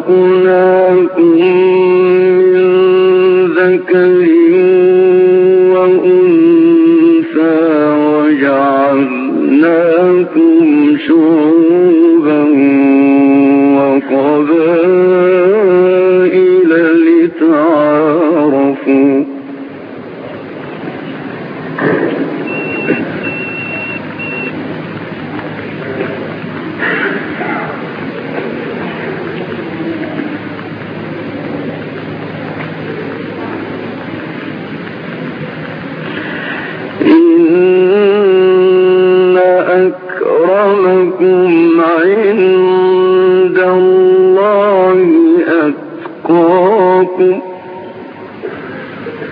خلقناكم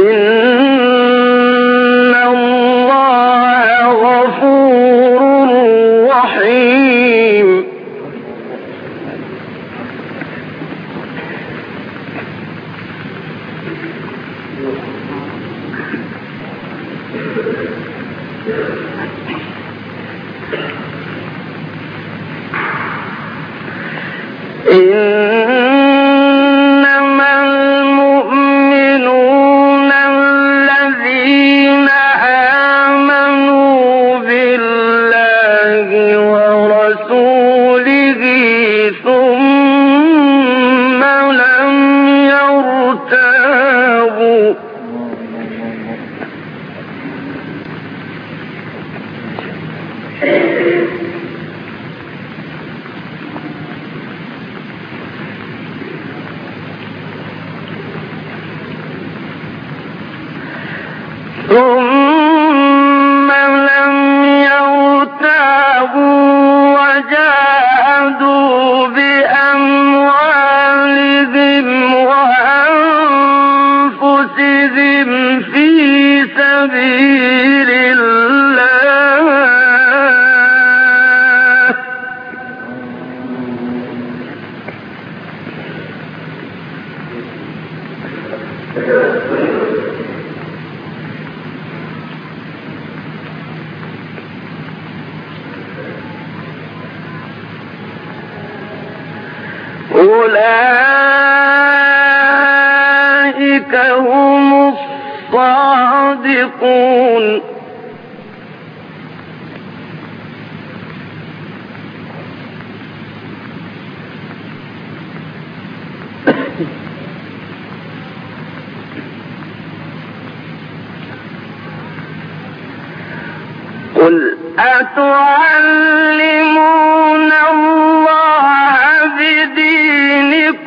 إن يرتابوا أولئك هم الصادقون. قل أتعلم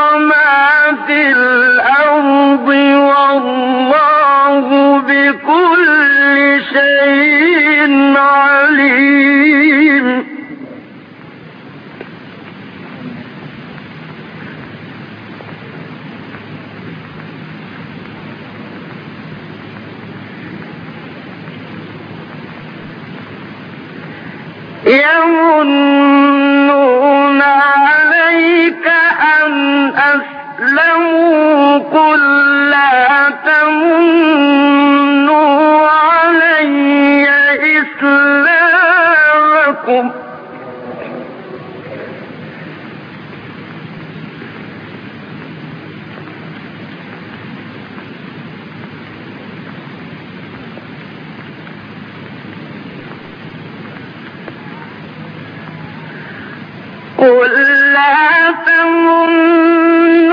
ظلمات الأرض قل لا تمنوا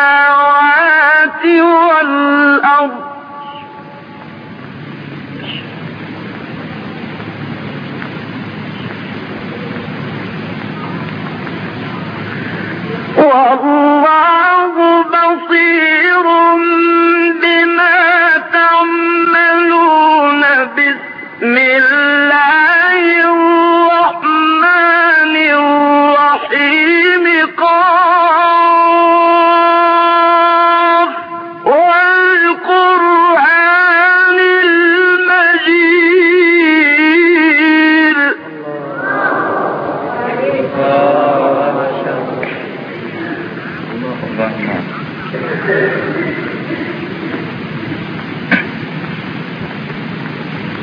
السماوات والأرض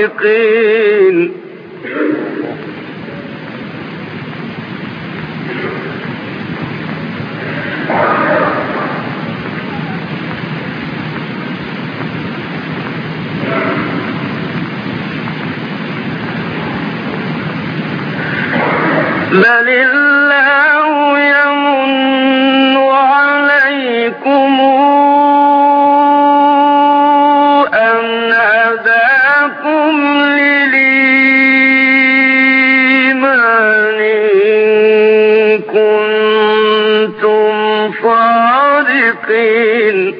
صادقين صادقين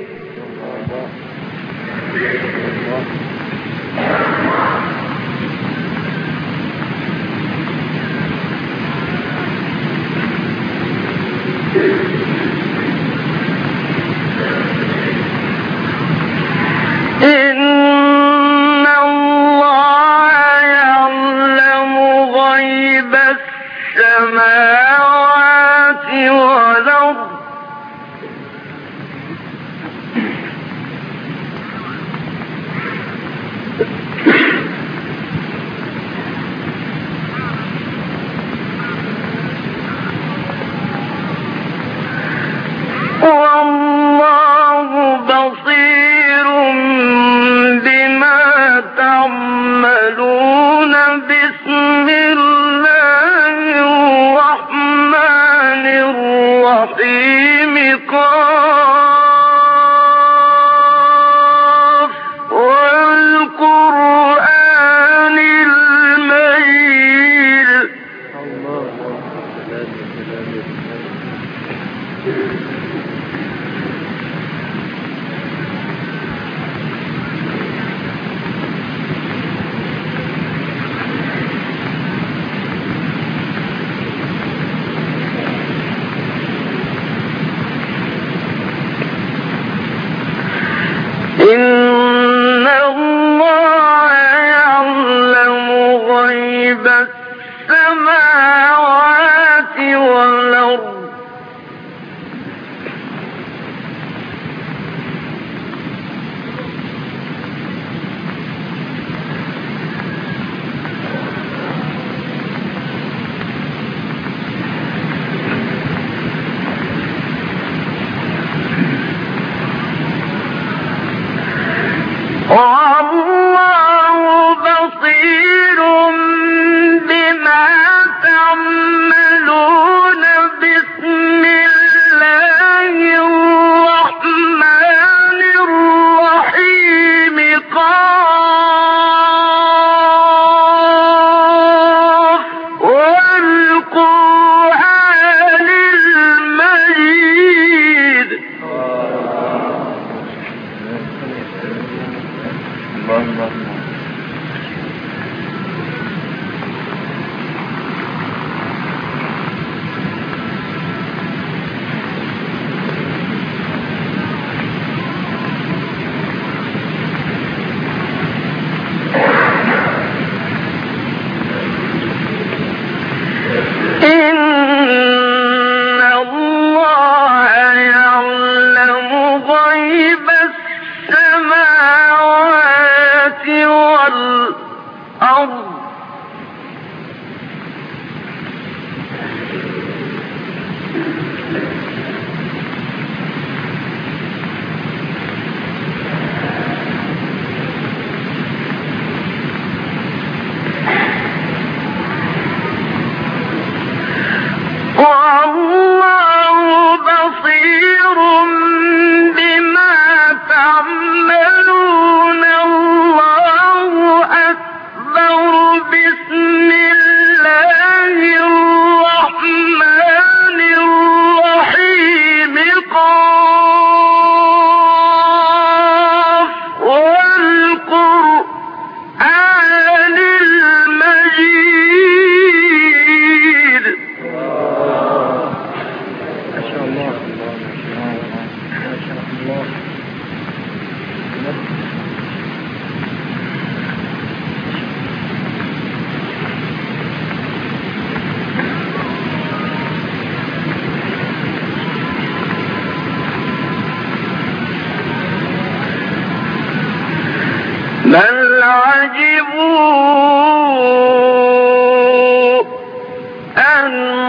أن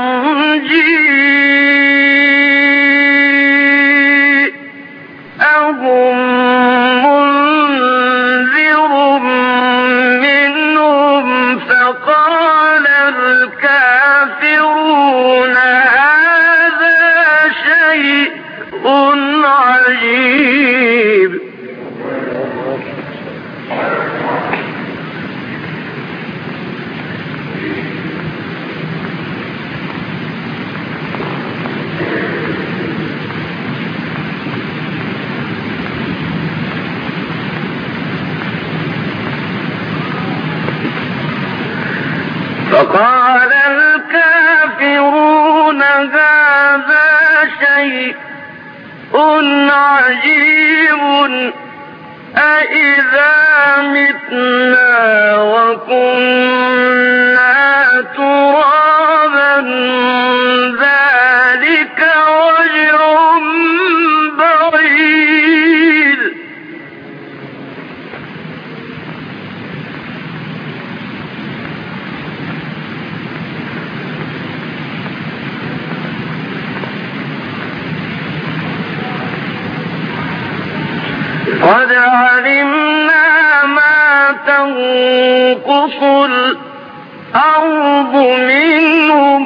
إذا مِتْنَا وَكُنَّا الأرض منهم.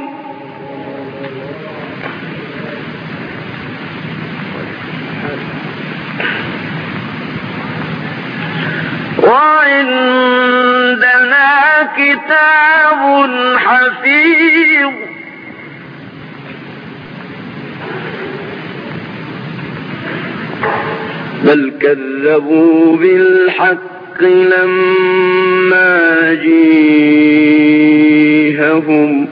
وعندنا كتاب حفيظ. بل كذبوا بالحق لما جيههم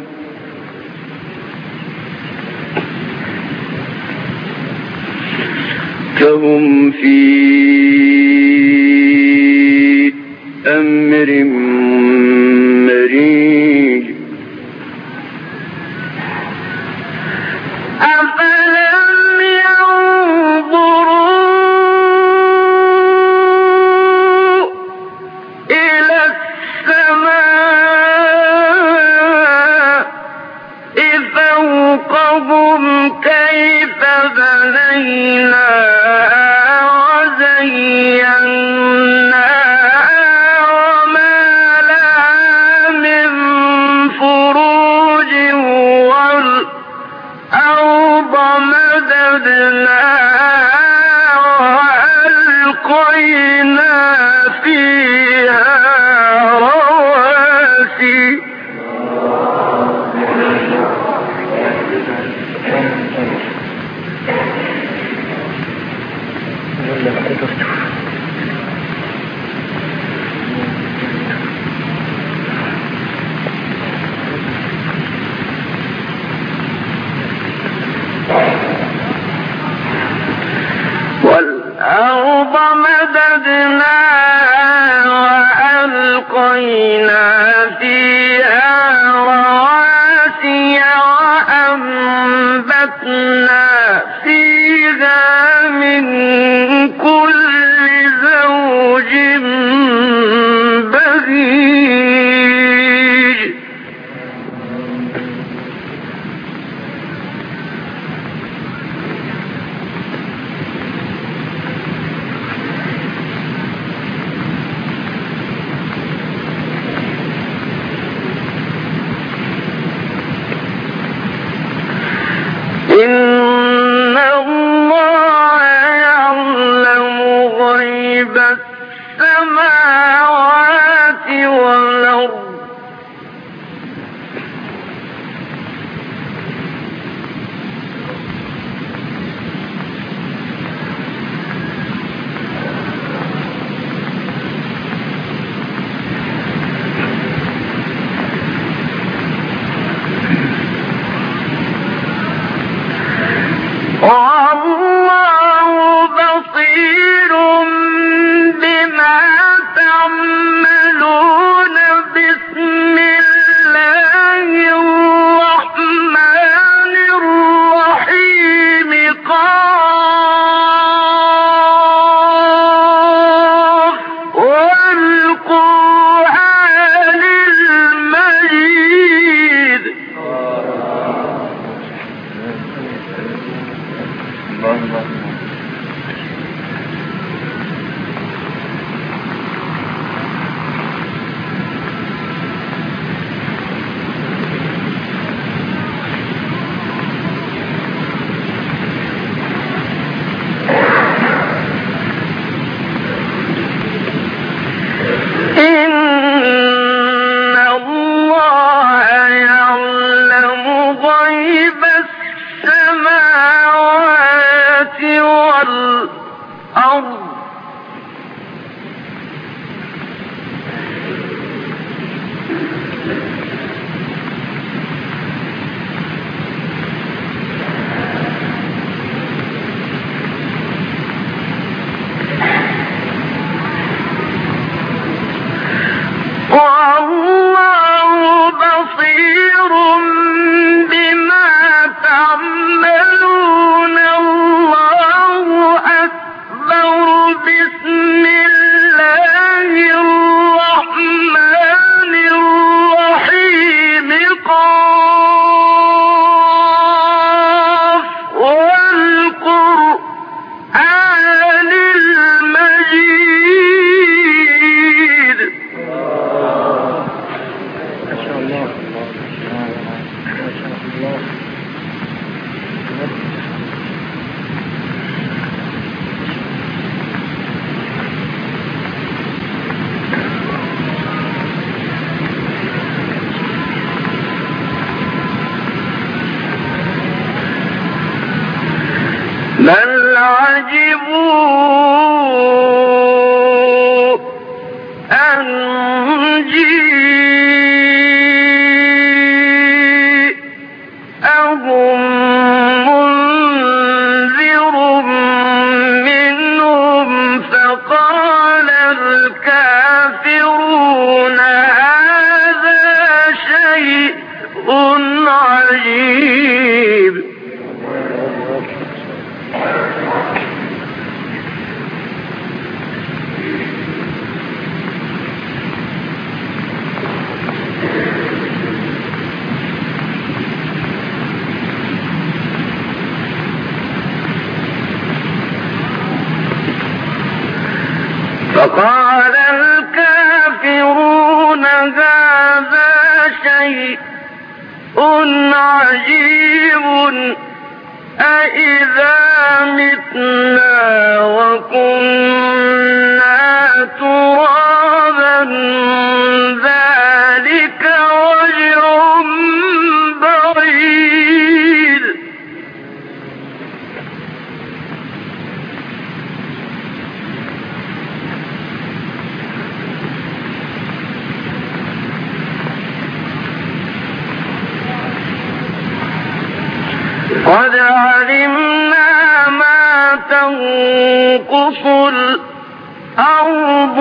فهم في أمر وأنبتنا فيها من كل زوج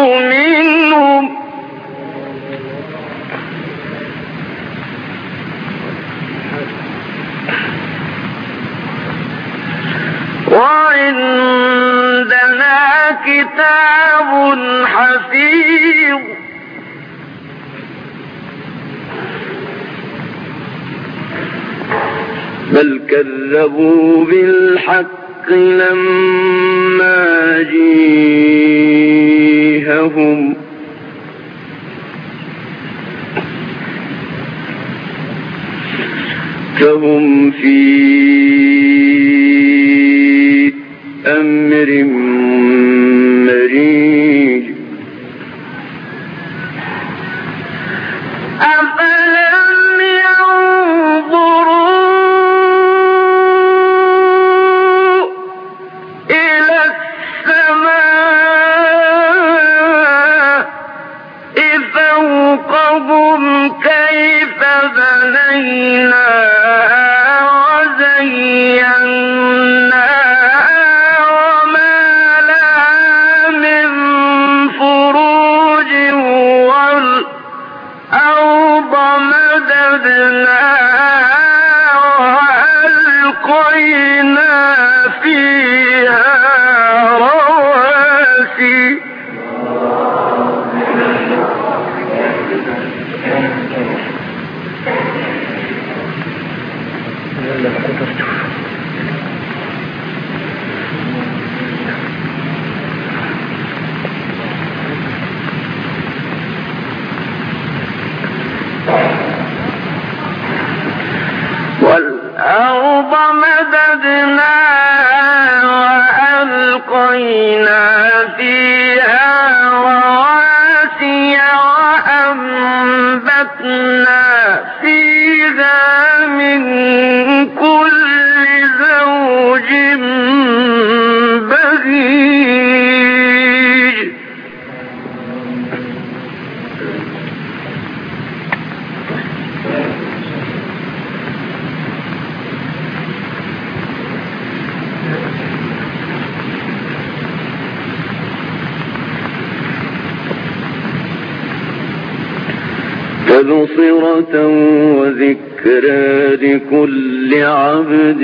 منهم. وعندنا كتاب حفيظ. بل كذبوا بالحق لما جيههم كهم في أمر وذكرى لكل عبد